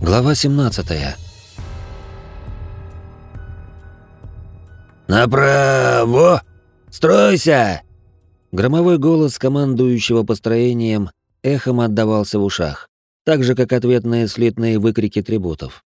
Глава 17. «Направо! Стройся!» Громовой голос командующего построением эхом отдавался в ушах, так же, как ответные слитные выкрики трибутов.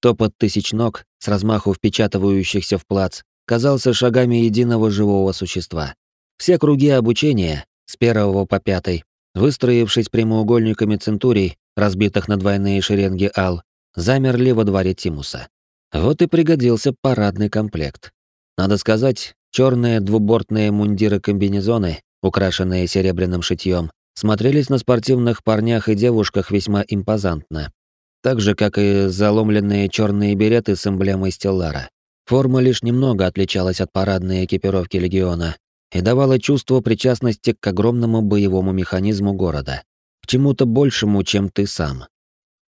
Топот тысяч ног, с размаху впечатывающихся в плац, казался шагами единого живого существа. Все круги обучения, с первого по пятый, выстроившись прямоугольниками центурий, разбитых на двойные шеренги ал, замерли во дворе Тимуса. Вот и пригодился парадный комплект. Надо сказать, черные двубортные мундиры-комбинезоны, украшенные серебряным шитьем, смотрелись на спортивных парнях и девушках весьма импозантно. Так же, как и заломленные черные береты с эмблемой Стеллара. Форма лишь немного отличалась от парадной экипировки легиона и давала чувство причастности к огромному боевому механизму города чему-то большему, чем ты сам.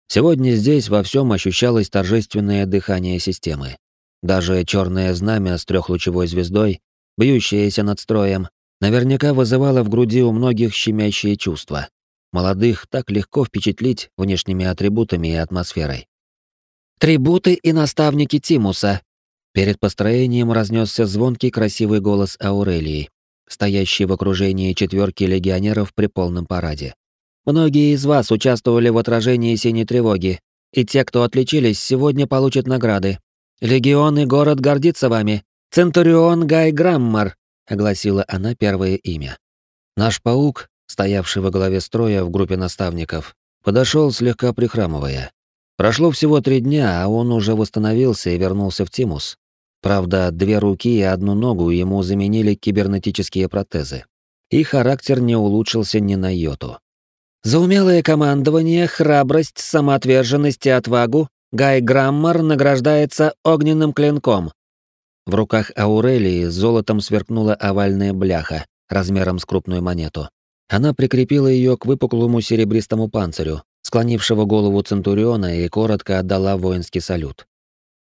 Сегодня здесь во всем ощущалось торжественное дыхание системы. Даже черное знамя с трехлучевой звездой, бьющееся над строем, наверняка вызывало в груди у многих щемящие чувства. Молодых так легко впечатлить внешними атрибутами и атмосферой. «Трибуты и наставники Тимуса!» Перед построением разнесся звонкий красивый голос Аурелии, стоящий в окружении четверки легионеров при полном параде. Многие из вас участвовали в отражении синей тревоги, и те, кто отличились, сегодня получат награды. Легион и город гордится вами. Центурион Гай Граммар, огласила она первое имя. Наш паук, стоявший во главе строя в группе наставников, подошел слегка прихрамывая. Прошло всего три дня, а он уже восстановился и вернулся в Тимус. Правда, две руки и одну ногу ему заменили кибернетические протезы. И характер не улучшился ни на йоту. За умелое командование, храбрость, самоотверженность и отвагу Гай Граммар награждается огненным клинком. В руках Аурелии золотом сверкнула овальная бляха размером с крупную монету. Она прикрепила ее к выпуклому серебристому панцирю, склонившего голову Центуриона и коротко отдала воинский салют.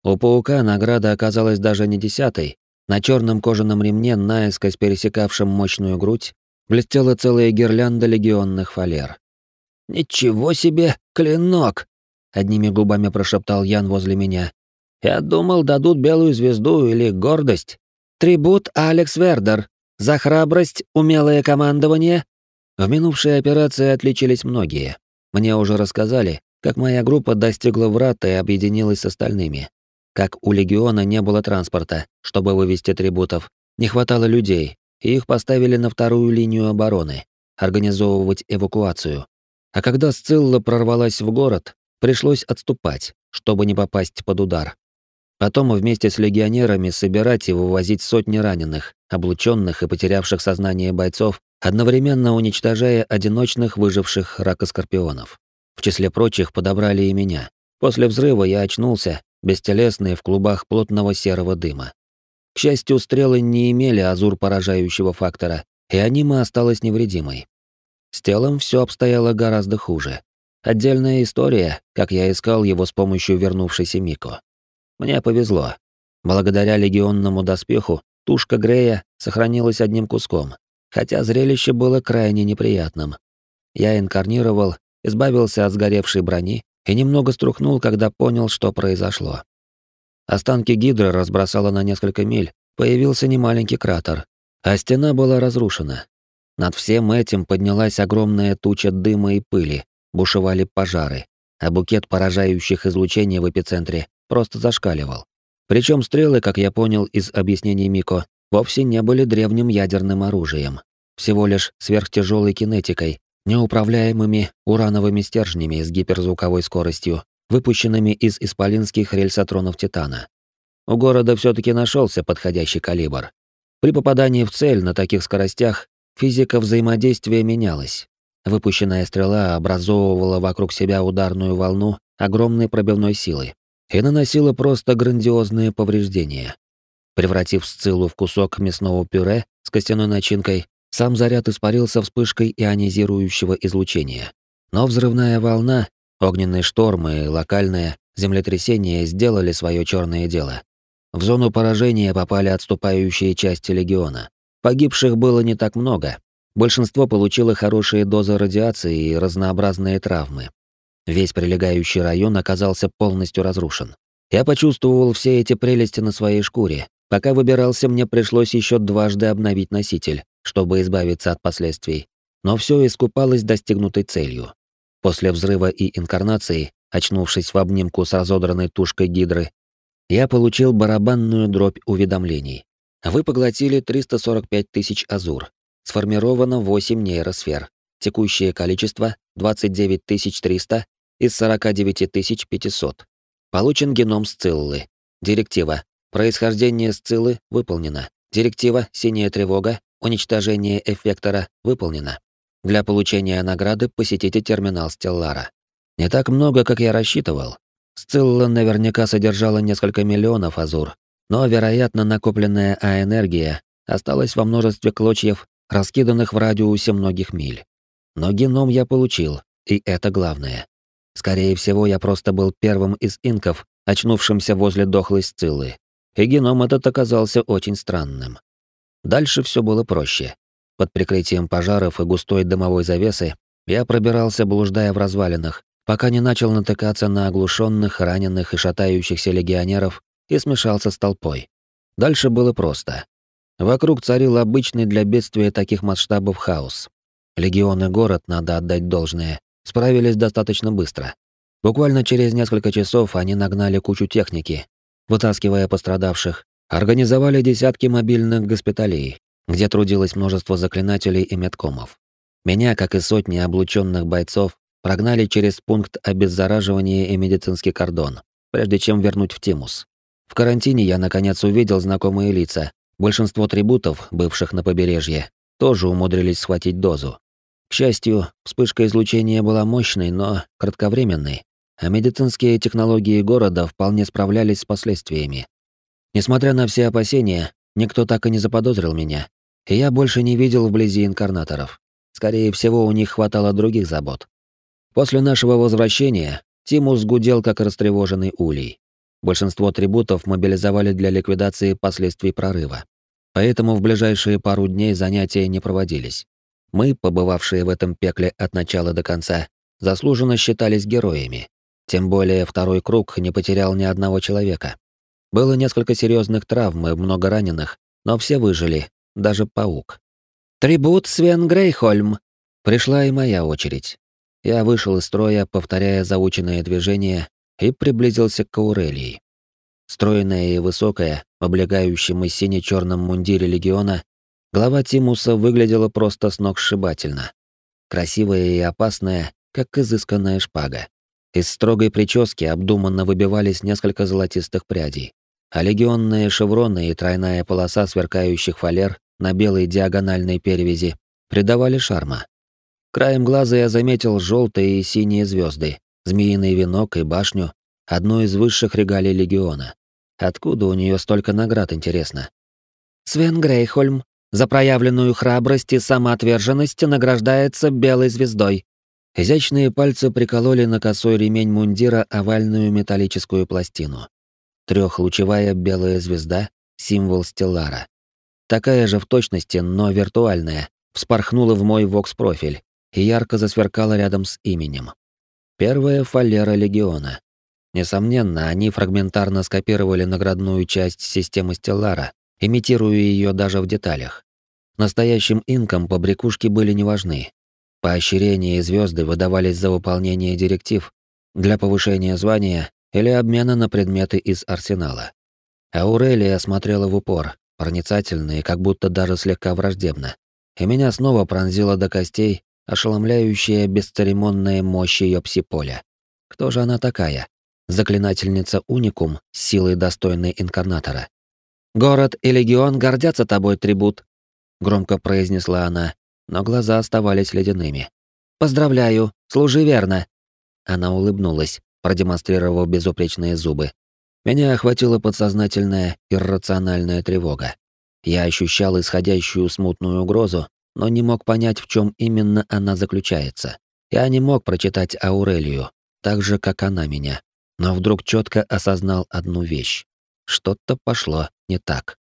У паука награда оказалась даже не десятой. На черном кожаном ремне, наискось пересекавшем мощную грудь, блестела целая гирлянда легионных фалер. «Ничего себе, клинок!» — одними губами прошептал Ян возле меня. «Я думал, дадут белую звезду или гордость. Трибут Алекс Вердер. За храбрость, умелое командование». В минувшей операции отличились многие. Мне уже рассказали, как моя группа достигла врата и объединилась с остальными. Как у легиона не было транспорта, чтобы вывести трибутов, не хватало людей, и их поставили на вторую линию обороны, организовывать эвакуацию. А когда Сцилла прорвалась в город, пришлось отступать, чтобы не попасть под удар. Потом вместе с легионерами собирать и вывозить сотни раненых, облученных и потерявших сознание бойцов, одновременно уничтожая одиночных выживших ракоскорпионов. В числе прочих подобрали и меня. После взрыва я очнулся, бестелесный в клубах плотного серого дыма. К счастью, стрелы не имели азур поражающего фактора, и анима осталась невредимой. С телом все обстояло гораздо хуже. Отдельная история, как я искал его с помощью вернувшейся Мико. Мне повезло. Благодаря легионному доспеху тушка Грея сохранилась одним куском, хотя зрелище было крайне неприятным. Я инкарнировал, избавился от сгоревшей брони и немного струхнул, когда понял, что произошло. Останки гидры разбросало на несколько миль, появился немаленький кратер, а стена была разрушена. Над всем этим поднялась огромная туча дыма и пыли, бушевали пожары, а букет поражающих излучений в эпицентре просто зашкаливал. Причем стрелы, как я понял из объяснений Мико, вовсе не были древним ядерным оружием, всего лишь сверхтяжелой кинетикой, неуправляемыми урановыми стержнями с гиперзвуковой скоростью, выпущенными из исполинских рельсотронов Титана. У города все таки нашелся подходящий калибр. При попадании в цель на таких скоростях Физика взаимодействия менялась. Выпущенная стрела образовывала вокруг себя ударную волну огромной пробивной силы и наносила просто грандиозные повреждения. Превратив сциллу в кусок мясного пюре с костяной начинкой, сам заряд испарился вспышкой ионизирующего излучения. Но взрывная волна, огненный шторм и локальное землетрясение сделали свое черное дело. В зону поражения попали отступающие части легиона. Погибших было не так много. Большинство получило хорошие дозы радиации и разнообразные травмы. Весь прилегающий район оказался полностью разрушен. Я почувствовал все эти прелести на своей шкуре. Пока выбирался, мне пришлось еще дважды обновить носитель, чтобы избавиться от последствий. Но все искупалось достигнутой целью. После взрыва и инкарнации, очнувшись в обнимку с разодранной тушкой гидры, я получил барабанную дробь уведомлений. Вы поглотили 345 тысяч азур. Сформировано 8 нейросфер. Текущее количество 29 300 из 49 500. Получен геном Сциллы. Директива. Происхождение Сциллы выполнено. Директива «Синяя тревога», уничтожение эффектора выполнено. Для получения награды посетите терминал Стеллара. Не так много, как я рассчитывал. Сцилла наверняка содержала несколько миллионов азур, но, вероятно, накопленная А-энергия осталась во множестве клочьев, раскиданных в радиусе многих миль. Но геном я получил, и это главное. Скорее всего, я просто был первым из инков, очнувшимся возле дохлой Сциллы. И геном этот оказался очень странным. Дальше все было проще. Под прикрытием пожаров и густой дымовой завесы я пробирался, блуждая в развалинах, пока не начал натыкаться на оглушенных, раненых и шатающихся легионеров и смешался с толпой. Дальше было просто. Вокруг царил обычный для бедствия таких масштабов хаос. Легионы город, надо отдать должное, справились достаточно быстро. Буквально через несколько часов они нагнали кучу техники, вытаскивая пострадавших, организовали десятки мобильных госпиталей, где трудилось множество заклинателей и медкомов. Меня, как и сотни облученных бойцов, прогнали через пункт обеззараживания и медицинский кордон, прежде чем вернуть в Тимус. В карантине я наконец увидел знакомые лица. Большинство трибутов, бывших на побережье, тоже умудрились схватить дозу. К счастью, вспышка излучения была мощной, но кратковременной, а медицинские технологии города вполне справлялись с последствиями. Несмотря на все опасения, никто так и не заподозрил меня, и я больше не видел вблизи инкарнаторов. Скорее всего, у них хватало других забот. После нашего возвращения Тимус гудел как растревоженный улей. Большинство трибутов мобилизовали для ликвидации последствий прорыва. Поэтому в ближайшие пару дней занятия не проводились. Мы, побывавшие в этом пекле от начала до конца, заслуженно считались героями. Тем более второй круг не потерял ни одного человека. Было несколько серьезных травм и много раненых, но все выжили, даже паук. «Трибут Свен Грейхольм!» Пришла и моя очередь. Я вышел из строя, повторяя заученные движения, и приблизился к Аурелии. Стройная и высокая, в облегающем и сине-черном мундире легиона, глава Тимуса выглядела просто сногсшибательно. Красивая и опасная, как изысканная шпага. Из строгой прически обдуманно выбивались несколько золотистых прядей, а легионные шевроны и тройная полоса сверкающих фалер на белой диагональной перевязи придавали шарма. Краем глаза я заметил желтые и синие звезды, змеиный венок и башню, одну из высших регалий легиона. Откуда у нее столько наград, интересно? Свен Грейхольм за проявленную храбрость и самоотверженность награждается белой звездой. Изящные пальцы прикололи на косой ремень мундира овальную металлическую пластину. Трехлучевая белая звезда — символ Стеллара. Такая же в точности, но виртуальная, вспорхнула в мой вокс-профиль и ярко засверкала рядом с именем. Первая фалера Легиона. Несомненно, они фрагментарно скопировали наградную часть системы Стеллара, имитируя ее даже в деталях. Настоящим инкам побрякушки были не важны. Поощрения и звезды выдавались за выполнение директив, для повышения звания или обмена на предметы из арсенала. Аурелия смотрела в упор, проницательно и как будто даже слегка враждебно. И меня снова пронзило до костей ошеломляющая бесцеремонная мощь ее псиполя. Кто же она такая? Заклинательница уникум с силой достойной инкарнатора. «Город и легион гордятся тобой, трибут», — громко произнесла она, но глаза оставались ледяными. «Поздравляю, служи верно». Она улыбнулась, продемонстрировав безупречные зубы. Меня охватила подсознательная, иррациональная тревога. Я ощущал исходящую смутную угрозу, но не мог понять, в чем именно она заключается. Я не мог прочитать Аурелию, так же, как она меня. Но вдруг четко осознал одну вещь. Что-то пошло не так.